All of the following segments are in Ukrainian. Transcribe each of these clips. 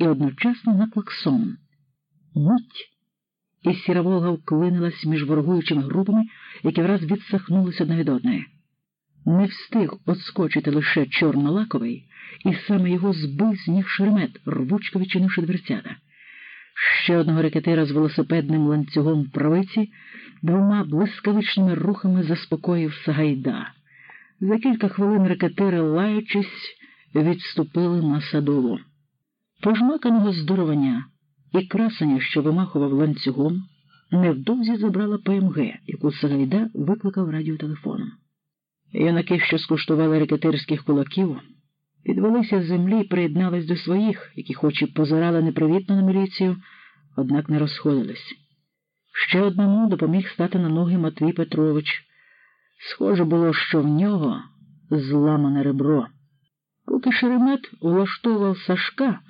і одночасно на клаксон. Мить! І сіра Волга вклинилась між ворогуючими групами, які враз відсахнулися одна від одної. Не встиг отскочити лише чорнолаковий, і саме його збив з ніг шеремет, рвучко відчинивши дверцята. Ще одного рекетира з велосипедним ланцюгом в правиці двома блискавичними рухами заспокоїв Сагайда. За кілька хвилин рекетири, лаючись, відступили на садову. Пожмаканого здоровання і красення, що вимахував ланцюгом, невдовзі забрала ПМГ, яку Сагайда викликав радіотелефоном. Юнаки, що скуштували рекетирських кулаків, підвелися з землі і приєднались до своїх, які хоч і позирали непривітно на міліцію, однак не розходились. Ще одному допоміг стати на ноги Матвій Петрович. Схоже було, що в нього зламане ребро. Поки Шеремет влаштовував Сашка,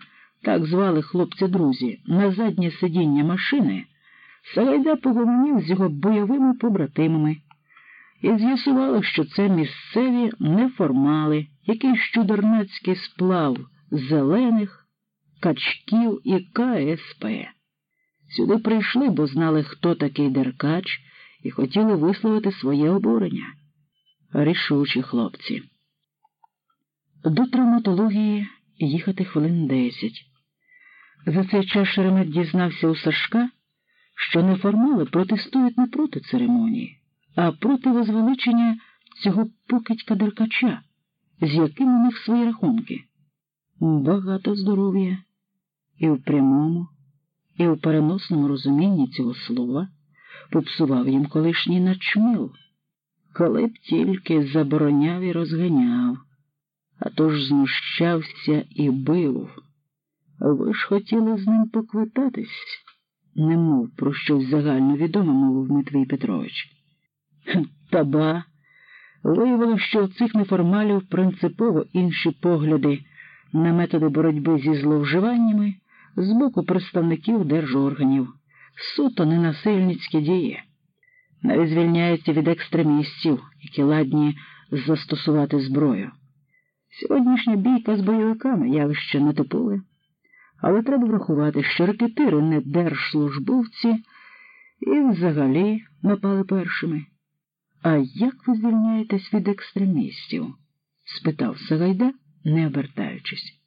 так звали хлопця друзі, на заднє сидіння машини, Сагайда погомонів з його бойовими побратимами і з'ясували, що це місцеві неформали, якийсь чудернацький сплав зелених, качків і КСП. Сюди прийшли, бо знали, хто такий деркач, і хотіли висловити своє обурення. Рішучі хлопці. До травматології їхати хвилин десять. За цей час Шеремет дізнався у Сашка, що неформали протестують не проти церемонії, а проти возвеличення цього покидька деркача, з яким у них свої рахунки. Багато здоров'я і в прямому, і в переносному розумінні цього слова попсував їм колишній начмил, коли б тільки забороняв і розганяв, а то ж знущався і бив. Ви ж хотіли з ним поквитатись, немов про щось загальновідоме, мовив Митвій Петрович. Та ба, виявилося, що у цих неформалів принципово інші погляди на методи боротьби зі зловживаннями з боку представників держорганів, суто ненасильницькі дії. Навіть звільняються від екстремістів, які ладні застосувати зброю. Сьогоднішня бійка з бойовиками явище не топове, але треба врахувати, що ракетири не держслужбовці і взагалі напали першими. А як ви звільняєтесь від екстремістів? спитав Сагайда, не обертаючись.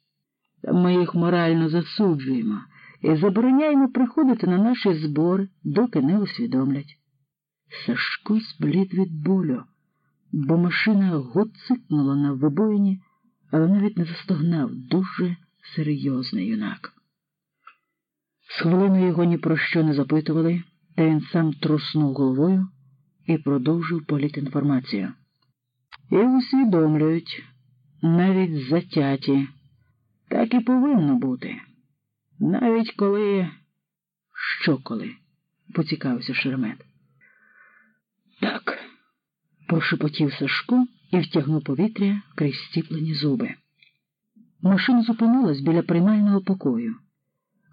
Ми їх морально засуджуємо і забороняємо приходити на наші збори, доки не усвідомлять. Сашко зблід від болю, бо машина гоцикнула на вибоїні, але навіть не застогнав дуже серйозний юнак. З хвилиною його ні про що не запитували, та він сам труснув головою і продовжив політінформацію. І усвідомлюють, навіть затяті, так і повинно бути. Навіть коли. Що коли? поцікавився Шеремет. Так, прошепотів Сашко і втягнув повітря крізь стіплені зуби. Машина зупинилась біля приймального покою.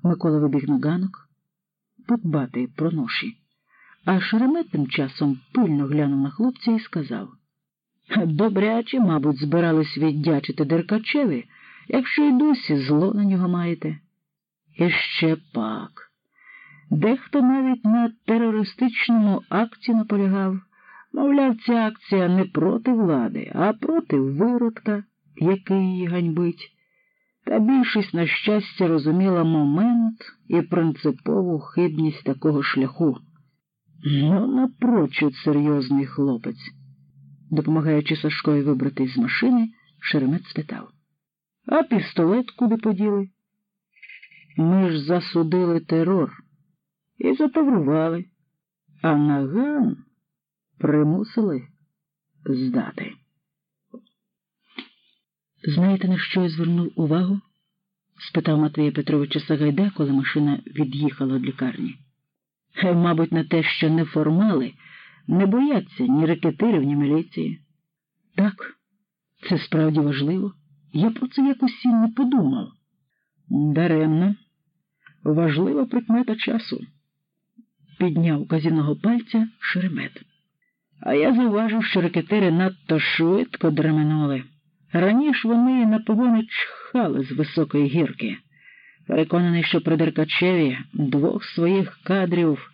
Микола вибіг на ганок подбати про ноші. А Шеремет тим часом пильно глянув на хлопця і сказав Добряче, мабуть, збирались віддячити Деркачеві, якщо й досі зло на нього маєте. І ще пак. Дехто навіть на терористичному акті наполягав. Мовляв, ця акція не проти влади, а проти виродка, який її ганьбить. Та більшість, на щастя, розуміла момент і принципову хибність такого шляху. Ну, напрочуд серйозний хлопець. Допомагаючи Сашкові вибрати з машини, Шеремет спитав. А пістолет куди поділи? Ми ж засудили терор і затаврували, а наган примусили здати. Знаєте, на що я звернув увагу? спитав Матвія Петровича Сагайда, коли машина від'їхала від лікарні. Хай, мабуть, на те, що неформали, не бояться ні рекетирів, ні міліції. Так, це справді важливо. Я про це якось не подумав. Даремно, важлива прикмета часу, підняв казіного пальця шеремет. А я зауважив, що рекетири надто швидко дременули. Раніше вони на погони чхали з високої гірки. Переконаний, що при Деркачеві двох своїх кадрів